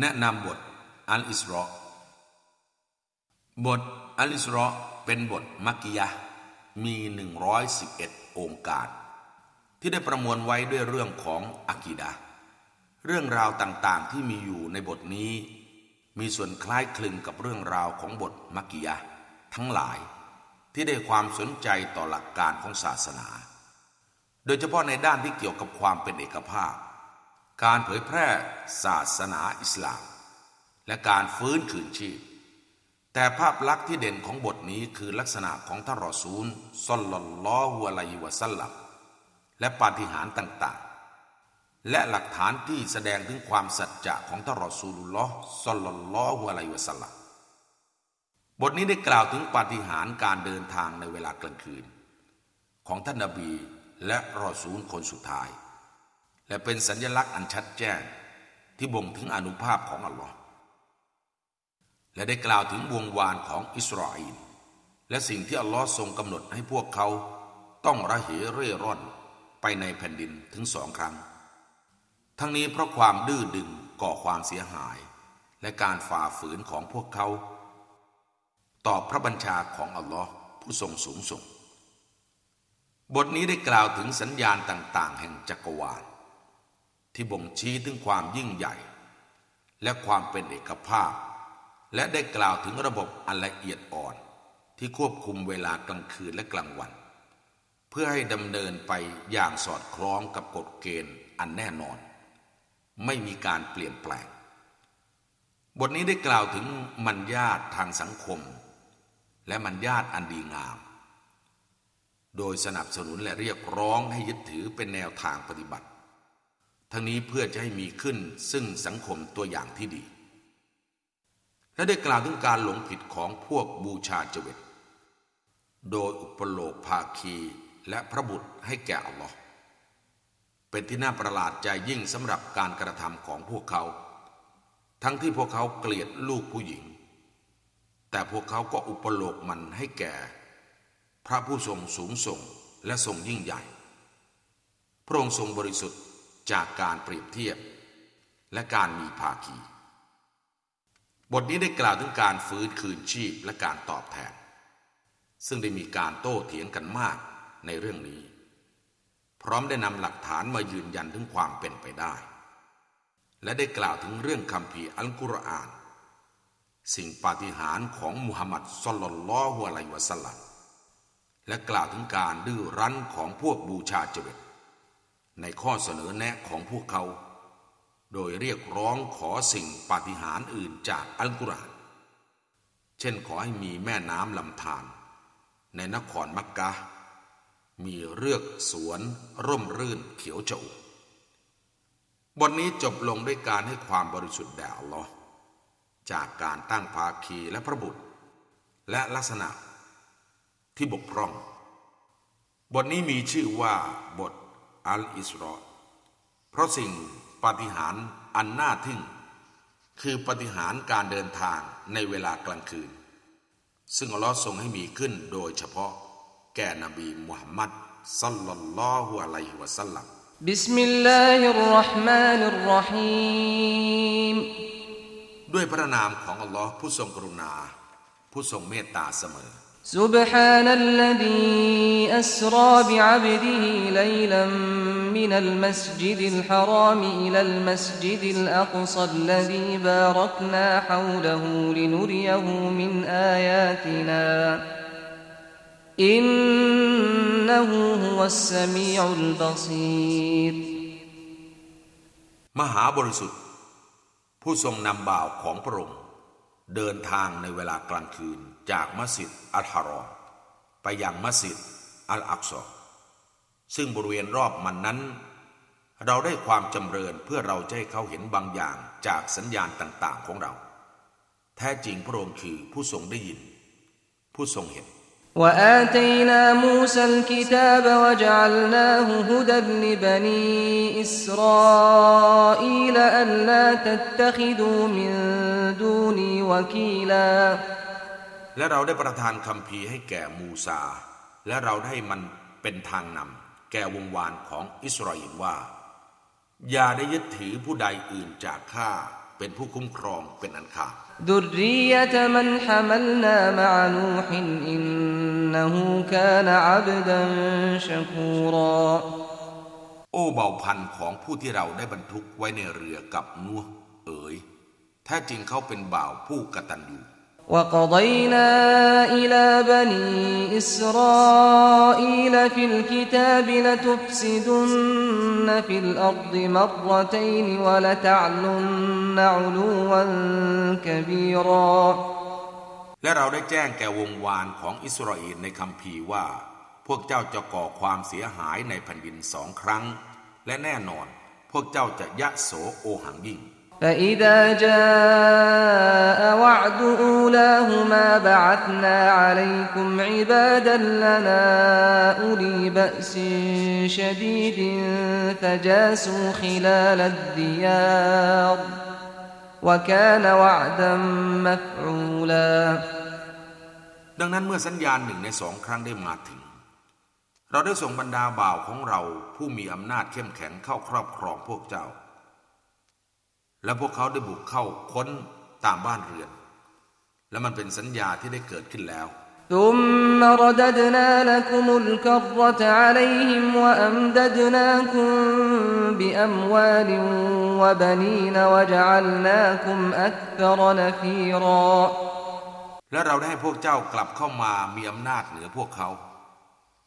แนะนำบทอัลอิสรอบทอัลอิสรอเป็นบทมักกิยะมี 111 องค์การ ที่ได้ประมวลไว้ด้วยเรื่องของอากีดะเรื่องราวต่างๆที่มีอยู่ในบทนี้ มีส่วนคล้ายคลึงกับเรื่องราวของบทมักกิยะทั้งหลายที่ได้ความสนใจต่อหลักการของศาสนา โดยเฉพาะในด้านที่เกี่ยวกับความเป็นเอกภาพ การเผยแพร่ศาสนาอิสลาม และการฟื้นคืนชีพ แต่ภาพลักษณ์ที่เด่นของบทนี้คือลักษณะของท่านรอซูลซอลลลลอฮุอะลัยวะสัลลัมและปาฏิหาริย์ต่างๆ และหลักฐานที่แสดงถึงความสัจจะของท่านรอซูลุลลอฮ์ซอลลลลอฮุอะลัยวะสัลลัมบทนี้ได้กล่าวถึงปาฏิหาริย์การเดินทางในเวลากลางคืน ของท่านนบีและรอซูลคนสุดท้าย และเป็นสัญลักษณ์อันชัดแจ้ง ที่บ่งถึงอนุภาพของอัลลอฮ์และได้กล่าวถึงวงวานของอิสราเอลและสิ่งที่อัลลอฮ์ทรงกำหนดให้พวกเขา ต้องระเหเร่ร่อนไปในแผ่นดินถึงสองครั้ง ทั้งนี้เพราะความดื้อดึงก่อความเสียหาย และการฝ่าฝืนของพวกเขา ต่อพระบัญชาของอัลลอฮ์ผู้ทรงสูงส่ง บทนี้ได้กล่าวถึงสัญญาณต่าง ๆ แห่งจักรวาล ที่บ่งชี้ถึงความยิ่งใหญ่ และความเป็นเอกภาพ และได้กล่าวถึงระบบอันละเอียดอ่อน ที่ควบคุมเวลากลางคืนและกลางวัน เพื่อให้ดำเนินไปอย่างสอดคล้องกับกฎเกณฑ์อันแน่นอน ไม่มีการเปลี่ยนแปลง บทนี้ได้กล่าวถึงมัญญาตทางสังคม และมันญาตอันดีงาม โดยสนับสนุนและเรียกร้องให้ยึดถือเป็นแนวทางปฏิบัติ ทั้งนี้เพื่อจะให้มีขึ้นซึ่งสังคมตัวอย่างที่ดี และได้กล่าวถึงการหลงผิดของพวกบูชาเจวิตโดยอุปโลกภาคีและพระบุตรให้แก่อัลลอฮ์เป็นที่น่าประหลาดใจยิ่งสำหรับการกระทำของพวกเขา ทั้งที่พวกเขาเกลียดลูกผู้หญิง แต่พวกเขาก็อุปโลกมันให้แก่ พระผู้ทรงสูงส่งและทรงยิ่งใหญ่ พระองค์ทรงบริสุทธิ์ จากการเปรียบเทียบ และการมีภาคี บทนี้ได้กล่าวถึงการฟื้นคืนชีพและการตอบแทน ซึ่งได้มีการโต้เถียงกันมากในเรื่องนี้ พร้อมได้นำหลักฐานมายืนยันถึงความเป็นไปได้ และได้กล่าวถึงเรื่องคำพีอัลกุรอาน สิ่งปาฏิหาริย์ของมุฮัมมัดสลลัลลอฮุอะลัยวะสัลลัมและกล่าวถึงการดื้อรั้นของพวกบูชาเจวิต ในข้อเสนอแนะของพวกเขา โดยเรียกร้องขอสิ่งปาฏิหาริย์อื่นจากอัลกุรอานเช่นขอให้มีแม่น้ำลำธารในนครมักกะ มีเรือกสวนร่มรื่นเขียวจ้าบทนี้จบลงด้วยการให้ความบริสุทธิ์แด่อัลลอฮ์จากการตั้งภาคีและพระบุตร และลักษณะที่บกพร่อง บทนี้มีชื่อว่าบท อัลอิสรอเพราะสิ่งปฏิหารอันน่าทึ่ง คือปฏิหารการเดินทางในเวลากลางคืน ซึ่งอัลลอฮ์ทรงให้มีขึ้นโดยเฉพาะ แก่นบีมุฮัมมัด صلى الله عليه وسلم بسم الله الرحمن الرحيمด้วยพระนามของอัลลอฮ์ผู้ทรงกรุณา ผู้ทรงเมตตาเสมอ سبحان الذي أسرى بعبده ليلا من المسجد الحرام إلى المسجد الأقصى الذي باركنا حوله لنريه من آياتنا إنه هو السميع البصير มหาบริสุทธิ์ผู้ทรงนำบ่าวของพระองค์เดินทางในเวลากลางคืน จากมัสยิดอัลฮารอมไปยังมัสยิดอัลอักซอซึ่งบริเวณรอบมันนั้น เราได้ความจำเริญเพื่อเราจะให้เขาเห็นบางอย่างจากสัญญาณต่างๆของเรา แท้จริงพระองค์คือผู้ทรงได้ยิน ผู้ทรงเห็น وآتينا موسى الكتاب وجعلناه هدى لبني إسرائيل ألا تتخذوا من دوني وكيلا และเราได้ประทานคำพีให้แก่มูซา และเราได้มันเป็นทางนำแก่วงวานของอิสราเอลว่า อย่าได้ยึดถือผู้ใดอื่นจากข้าเป็นผู้คุ้มครองเป็นอันขาดุริยะมันฮามัลนามะนูฮินอินนหูกานอับดันชกูรอโอเบาพันของผู้ที่เราได้บรรทุกไว้ในเรือกับนัวเอ๋ยแท้จริงเขาเป็นบ่าวผู้กตัญญู وقضينا إلى بني إسرائيل في الكتاب لتفسدن في الأرض مرتين ولتعلن علوا كبيرا และเราได้แจ้งแก่วงวานของอิสราเอลในคัมภีร์ว่า พวกเจ้าจะก่อความเสียหายในแผ่นดินสองครั้ง และแน่นอน พวกเจ้าจะยะโสโอหังยิ่ง فإذا جاء وعد أولاهما بعثنا عليكم عبادا لنا أولي بأس شديد فجاسوا خلال الديار وكان وعدا مفعولا ดังนั้นเมื่อสัญญาณหนึ่งในสองครั้งได้มาถึง เราได้ส่งบรรดาบ่าวของเราผู้มีอำนาจเข้มแข็งเข้าครอบครองพวกเจ้า และพวกเขาได้บุกเข้าค้นตามบ้านเรือน และมันเป็นสัญญาที่ได้เกิดขึ้นแล้วทุมรดดนาลกุมุลกรตะลัยฮิมวะอัมดดนาคุมบิอัมวาลวะบนีนวะจัลนาคุมอักตรนฟีรอและเราได้ให้พวกเจ้ากลับเข้ามามีอำนาจเหนือพวกเขา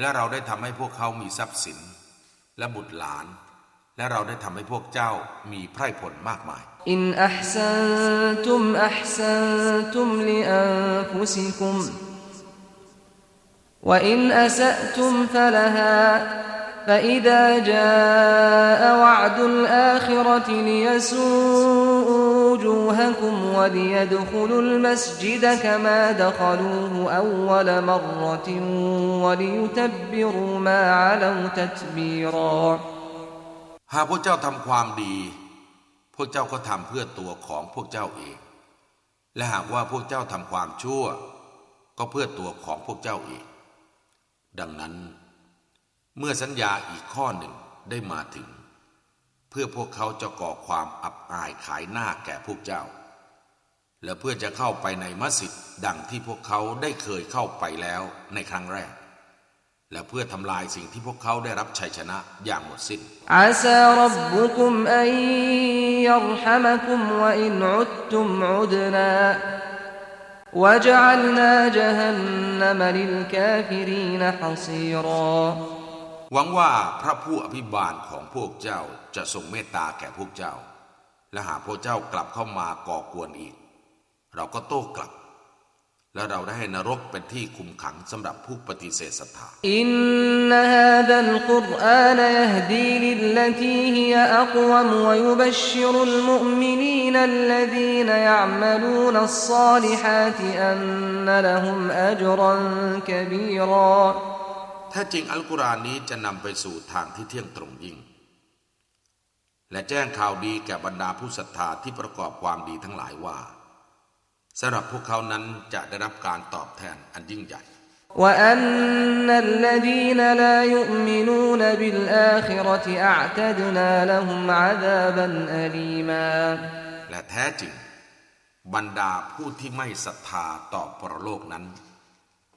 และเราได้ทำให้พวกเขามีทรัพย์สิน และบุตรหลาน และเราได้ทำให้พวกเจ้ามีไพร่ผลมากมาย إن أحسنتم أحسنتم لأنفسكم وإن أسأتم فلها فإذا جاء وعد الآخرة ليسوءوا وجوهكم وليدخلوا المسجد كما دخلوه أول مرة وليتبروا ما علوا تتبيرا หากพวกเจ้าทำความดี พวกเจ้าก็ทำเพื่อตัวของพวกเจ้าเอง และหากว่าพวกเจ้าทำความชั่ว ก็เพื่อตัวของพวกเจ้าเอง ดังนั้น เมื่อสัญญาอีกข้อหนึ่งได้มาถึง เพื่อพวกเขาจะก่อความอับอายขายหน้าแก่พวกเจ้า และเพื่อจะเข้าไปในมัสยิดดังที่พวกเขาได้เคยเข้าไปแล้วในครั้งแรก และเพื่อทำลายสิ่งที่พวกเขาได้รับชัยชนะอย่างหมดสิ้นอนหวังว่าพระผู้อภิบาลของพวกเจ้าจะทรงเมตตาแก่พวกเจ้า และหากพวกเจ้ากลับเข้ามาก่อกวนอีก เราก็โต้กลับ และเราได้ให้นรกเป็นที่คุมขังสำหรับผู้ปฏิเสธศรัทธาإن هذا القرآن يهدي للتي هي أقوم ويبشر المؤمنين الذين يعملون الصالحات أن لهم أجرا كبيراแท้จริงอัลกุรอานนี้จะนำไปสู่ทางที่เที่ยงตรงยิ่ง และแจ้งข่าวดีแก่บรรดาผู้ศรัทธาที่ประกอบความดีทั้งหลายว่า สำหรับพวกเขานั้นจะได้รับการตอบแทนอันยิ่งใหญ่ وأن الذين لا يؤمنون بالآخرة أعتدنا لهم عذابا أليما และแท้จริง บรรดาผู้ที่ไม่ศรัทธาต่อปรโลกนั้น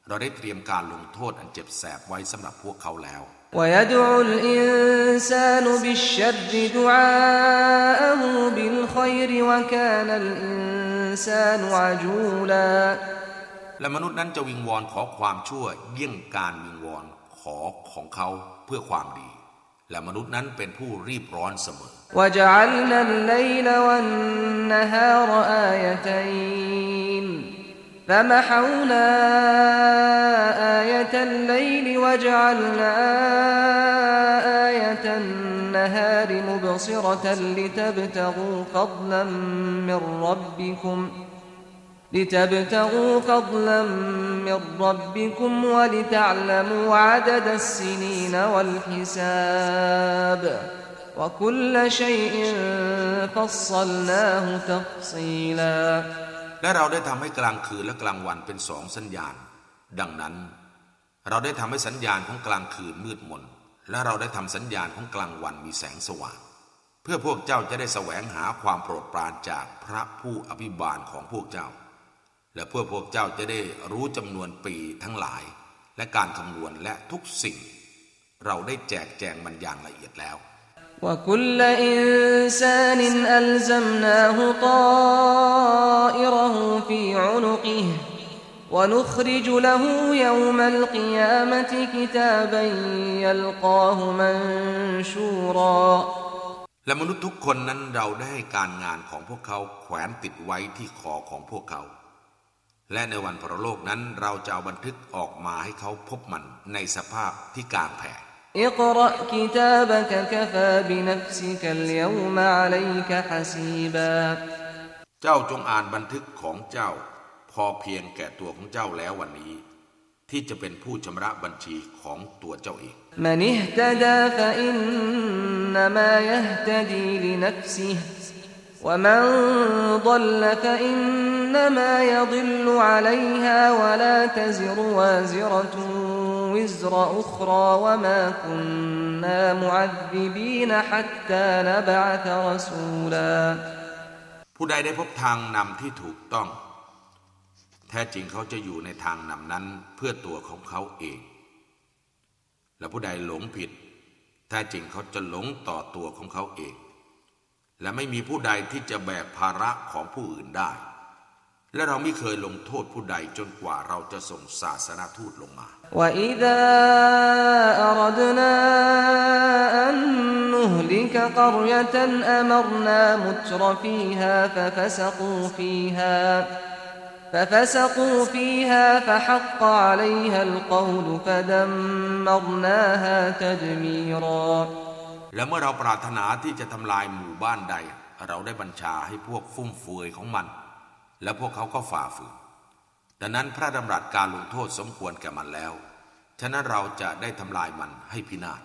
เราได้เตรียมการลงโทษอันเจ็บแสบไว้สำหรับพวกเขาแล้ว ويدعو الإنسان بالشر دعاءه بالخير وكان الإنسان عجولا และมนุษย์นั้นจะวิงวอนขอความชั่วเยี่ยงการวิงวอนขอของเขาเพื่อความดี และมนุษย์นั้นเป็นผู้รีบร้อนเสมอ وجعلنا الليل والنهار آيتين فمحونا آية الليل وجعلنا آية النهار مبصرة لتبتغوا فضلا من ربكم لتبتغوا فضلا من ربكم ولتعلموا عدد السنين والحساب وكل شيء فصلناه تفصيلا และเราได้ทำให้กลางคืนและกลางวันเป็นสองสัญญาณ ดังนั้น เราได้ทำให้สัญญาณของกลางคืนมืดมน และเราได้ทำสัญญาณของกลางวันมีแสงสว่าง เพื่อพวกเจ้าจะได้แสวงหาความโปรดปรานจากพระผู้อภิบาลของพวกเจ้า และเพื่อพวกเจ้าจะได้รู้จำนวนปีทั้งหลาย และการคำนวณและทุกสิ่ง เราได้แจกแจงมันอย่างละเอียดแล้ว وكل إنسان ألزمناه طائره في عنقه ونخرج له يوم القيامة كتابا يلقاه منشورا และมนุษย์ทุกคนนั้นเราได้ให้การงานของพวกเขาแขวนติดไว้ที่คอของพวกเขา และในวันพรโลกนั้นเราจะเอาบันทึกออกมาให้เขาพบมันในสภาพที่กลางแผ่ اقرأ كتابك كفى بنفسك اليوم عليك حسيبا เจ้าจงอ่านบันทึกของเจ้า พอเพียงแก่ตัวของเจ้าแล้ววันนี้ ที่จะเป็นผู้ชำระบัญชีของตัวเจ้าเอง من اهتدى فإنما يهتدي لنفسه ومن ضل فإنما يضل عليها ولا تزر وازرة وزر أخرى وما كنا معذبين حتى نبعث رسولا ผู้ใดได้พบทางนำที่ถูกต้อง แ แท้จริงเขาจะอยู่ในทางนำนั้นเพื่อตัวของเขาเอง และผู้ใดหลงผิด แท้จริงเขาจะหลงต่อตัวของเขาเอง และไม่มีผู้ใดที่จะแบกภาระของผู้อื่นได้ และเราไม่เคยลงโทษผู้ใดจนกว่าเราจะส่งศาสนาทูตลงมาและ ففسقوا فيها فحق عليها القول فدمرناها تدميرا และเมื่อเราปรารถนาที่จะทำลายหมู่บ้านใด เราได้บัญชาให้พวกฟุ่มเฟือยของมัน และพวกเขาก็ฝ่าฝืนดังนั้นพระดำรัสการลงโทษสมควรแก่มันแล้ว ฉะนั้นเราจะได้ทำลายมันให้พินาศ